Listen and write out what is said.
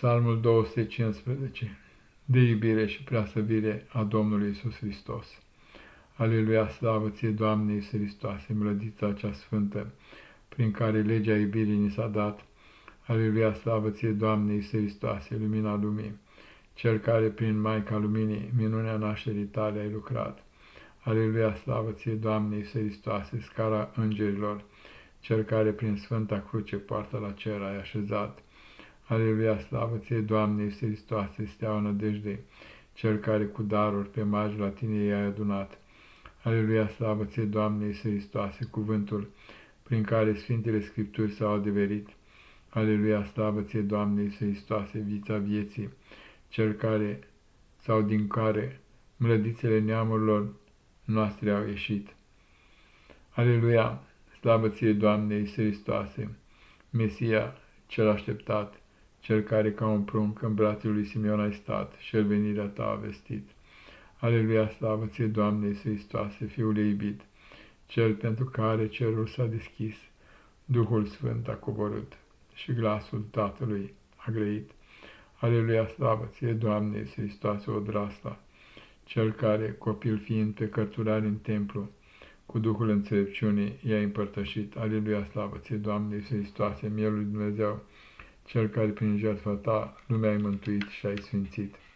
Psalmul 215 De iubire și preasăvire a Domnului Isus Hristos. Aleluia, slavă ție, Doamne Iisus Hristoase, mlădița cea sfântă, prin care legea iubirii ni s-a dat. Aleluia, slavă ție, Doamne Iisus Hristoase, lumina lumii, cel care prin Maica Luminii, minunea nașterii tale ai lucrat. Aleluia, slavă ție, Doamne Iisus Hristoase, scara îngerilor, cel care prin Sfânta Cruce poartă la cer ai așezat. Aleluia, slavă ție, Doamne, Iisus Hristoase, steaua nădejdei, cel care cu daruri pe magi la tine i-ai adunat. Aleluia, slavă ție, Doamne, Iisus Hristoase, cuvântul prin care Sfintele Scripturi s-au adeverit. Aleluia, slavă ție, Doamne, Iisus Hristoase, vița vieții, cel care sau din care mlădițele neamurilor noastre au ieșit. Aleluia, slavă ție, Doamne, Iisus Hristoase, Mesia cel așteptat, cel care ca un prunc în brațul lui Simeon ai stat și el venirea ta a vestit. Aleluia, slavă ție, Doamne Iisus Hristoase, Fiule iubit, cel pentru care cerul s-a deschis, Duhul Sfânt a coborât și glasul Tatălui a grăit. Aleluia, slavă ție, Doamne Iisus Hristoase, odrasla, cel care, copil fiind pe cărturari în templu, cu Duhul înțelepciunii i-a împărtășit. Aleluia, slavă ție, Doamne Iisus Hristoase, mielul lui Dumnezeu, cel care prin jertfa ta lumea ai mântuit și ai sfințit.